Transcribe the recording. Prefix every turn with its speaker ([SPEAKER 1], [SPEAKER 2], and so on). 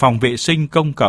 [SPEAKER 1] phòng vệ sinh công cộng,